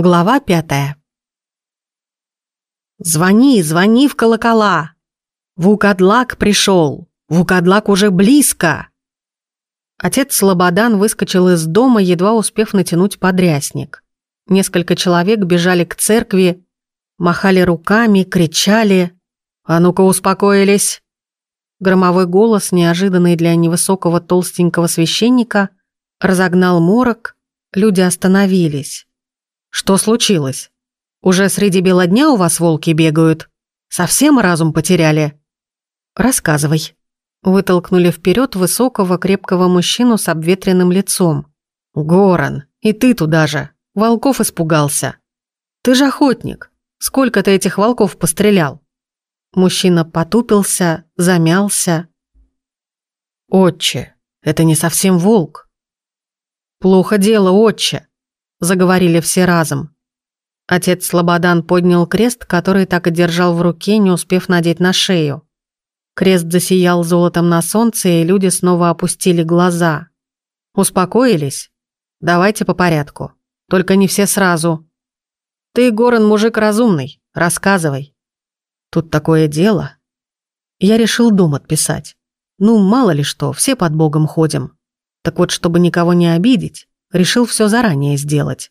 Глава пятая. «Звони, звони в колокола! Вукадлак пришел! Вукадлак уже близко!» Отец Слободан выскочил из дома, едва успев натянуть подрясник. Несколько человек бежали к церкви, махали руками, кричали. «А ну-ка, успокоились!» Громовой голос, неожиданный для невысокого толстенького священника, разогнал морок, люди остановились. «Что случилось? Уже среди бела дня у вас волки бегают? Совсем разум потеряли?» «Рассказывай». Вытолкнули вперед высокого крепкого мужчину с обветренным лицом. «Горан, и ты туда же. Волков испугался. Ты же охотник. Сколько ты этих волков пострелял?» Мужчина потупился, замялся. «Отче, это не совсем волк». «Плохо дело, отче заговорили все разом. Отец Слободан поднял крест, который так и держал в руке, не успев надеть на шею. Крест засиял золотом на солнце, и люди снова опустили глаза. Успокоились? Давайте по порядку. Только не все сразу. Ты, Горан, мужик разумный. Рассказывай. Тут такое дело. Я решил дом отписать. Ну, мало ли что, все под Богом ходим. Так вот, чтобы никого не обидеть, решил все заранее сделать.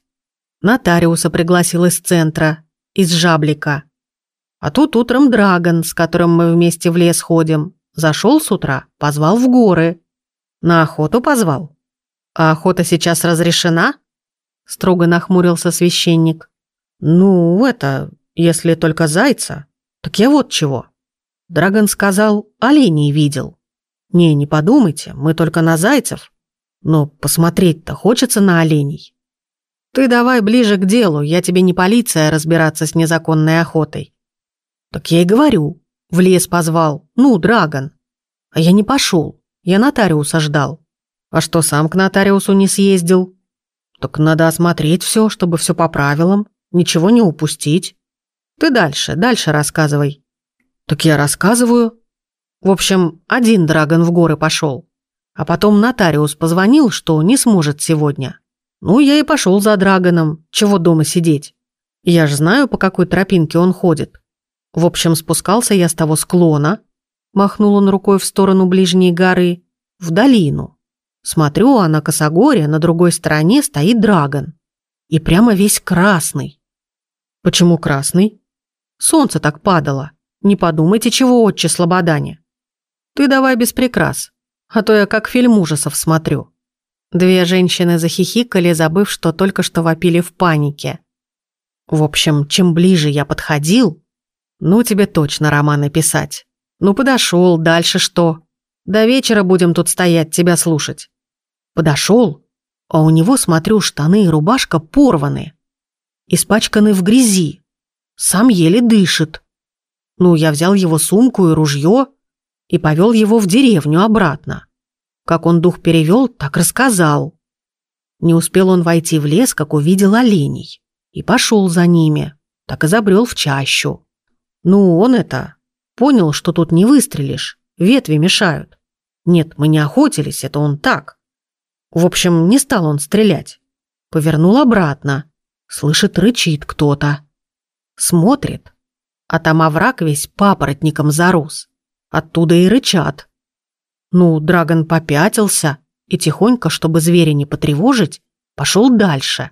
Нотариуса пригласил из центра, из Жаблика. А тут утром Драгон, с которым мы вместе в лес ходим, зашел с утра, позвал в горы. На охоту позвал. А охота сейчас разрешена? Строго нахмурился священник. Ну, это, если только зайца. Так я вот чего. Драгон сказал, оленей видел. Не, не подумайте, мы только на зайцев. Но посмотреть-то хочется на оленей. Ты давай ближе к делу, я тебе не полиция разбираться с незаконной охотой. Так я и говорю. В лес позвал. Ну, Драгон. А я не пошел. Я нотариуса ждал. А что, сам к нотариусу не съездил? Так надо осмотреть все, чтобы все по правилам. Ничего не упустить. Ты дальше, дальше рассказывай. Так я рассказываю. В общем, один Драгон в горы пошел. А потом нотариус позвонил, что не сможет сегодня. Ну, я и пошел за Драгоном. Чего дома сидеть? Я ж знаю, по какой тропинке он ходит. В общем, спускался я с того склона. Махнул он рукой в сторону ближней горы. В долину. Смотрю, а на косогоре на другой стороне стоит Драгон. И прямо весь красный. Почему красный? Солнце так падало. Не подумайте, чего, отче Слободане. Ты давай без прикрас а то я как фильм ужасов смотрю». Две женщины захихикали, забыв, что только что вопили в панике. В общем, чем ближе я подходил, ну тебе точно романы писать. Ну подошел, дальше что? До вечера будем тут стоять, тебя слушать. Подошел, а у него, смотрю, штаны и рубашка порваны. Испачканы в грязи. Сам еле дышит. Ну, я взял его сумку и ружье, и повел его в деревню обратно. Как он дух перевел, так рассказал. Не успел он войти в лес, как увидел оленей. И пошел за ними, так и забрел в чащу. Ну, он это... Понял, что тут не выстрелишь, ветви мешают. Нет, мы не охотились, это он так. В общем, не стал он стрелять. Повернул обратно. Слышит, рычит кто-то. Смотрит, а там овраг весь папоротником зарос. Оттуда и рычат. Ну, Драгон попятился и тихонько, чтобы зверя не потревожить, пошел дальше.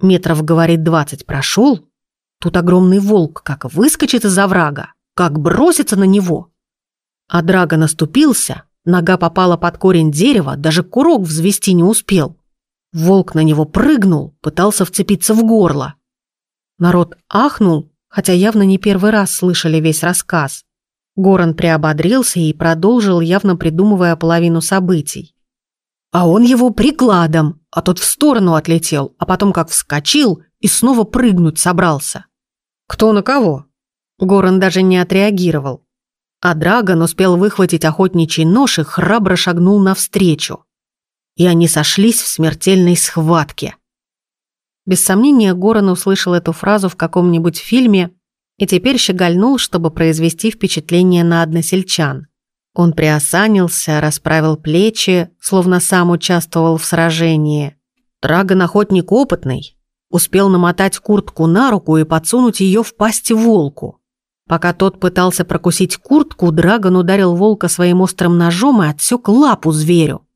Метров, говорит, двадцать прошел. Тут огромный волк как выскочит из оврага, как бросится на него. А Драгон наступился, нога попала под корень дерева, даже курок взвести не успел. Волк на него прыгнул, пытался вцепиться в горло. Народ ахнул, хотя явно не первый раз слышали весь рассказ. Горан приободрился и продолжил, явно придумывая половину событий. А он его прикладом, а тот в сторону отлетел, а потом как вскочил и снова прыгнуть собрался. Кто на кого? Горан даже не отреагировал. А Драгон успел выхватить охотничий нож и храбро шагнул навстречу. И они сошлись в смертельной схватке. Без сомнения, Горан услышал эту фразу в каком-нибудь фильме и теперь щегольнул, чтобы произвести впечатление на односельчан. Он приосанился, расправил плечи, словно сам участвовал в сражении. Драгон охотник опытный. Успел намотать куртку на руку и подсунуть ее в пасть волку. Пока тот пытался прокусить куртку, Драгон ударил волка своим острым ножом и отсек лапу зверю.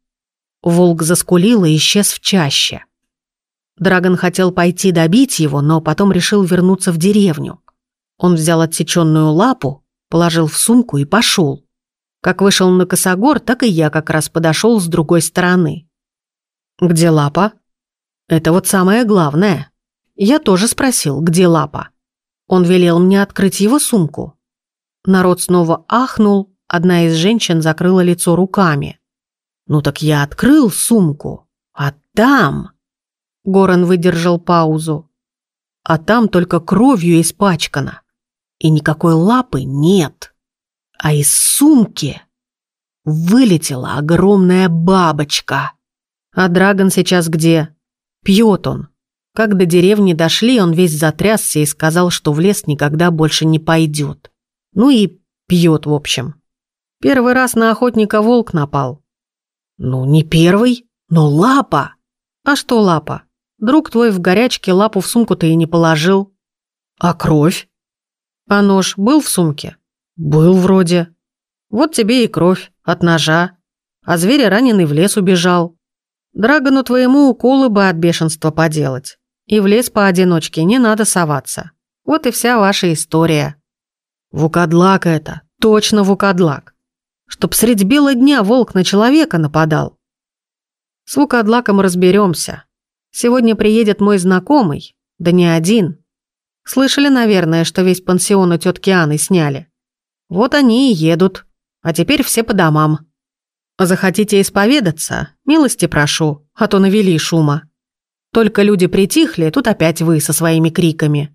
Волк заскулил и исчез в чаще. Драгон хотел пойти добить его, но потом решил вернуться в деревню. Он взял отсеченную лапу, положил в сумку и пошел. Как вышел на косогор, так и я как раз подошел с другой стороны. «Где лапа?» «Это вот самое главное». Я тоже спросил, где лапа. Он велел мне открыть его сумку. Народ снова ахнул, одна из женщин закрыла лицо руками. «Ну так я открыл сумку, а там...» Горан выдержал паузу. «А там только кровью испачкано, и никакой лапы нет. А из сумки вылетела огромная бабочка. А Драгон сейчас где? Пьет он. Как до деревни дошли, он весь затрясся и сказал, что в лес никогда больше не пойдет. Ну и пьет, в общем. Первый раз на охотника волк напал. Ну, не первый, но лапа. А что лапа? Друг твой в горячке лапу в сумку-то и не положил. А кровь? А нож был в сумке? Был вроде. Вот тебе и кровь от ножа. А зверь раненый в лес убежал. Драгону твоему уколы бы от бешенства поделать. И в лес поодиночке не надо соваться. Вот и вся ваша история. Вукадлак это, точно вукадлак. Чтоб средь бела дня волк на человека нападал. С вукадлаком разберемся. Сегодня приедет мой знакомый, да не один. Слышали, наверное, что весь пансион у тетки Анны сняли. Вот они и едут. А теперь все по домам. Захотите исповедаться? Милости прошу, а то навели шума. Только люди притихли, тут опять вы со своими криками.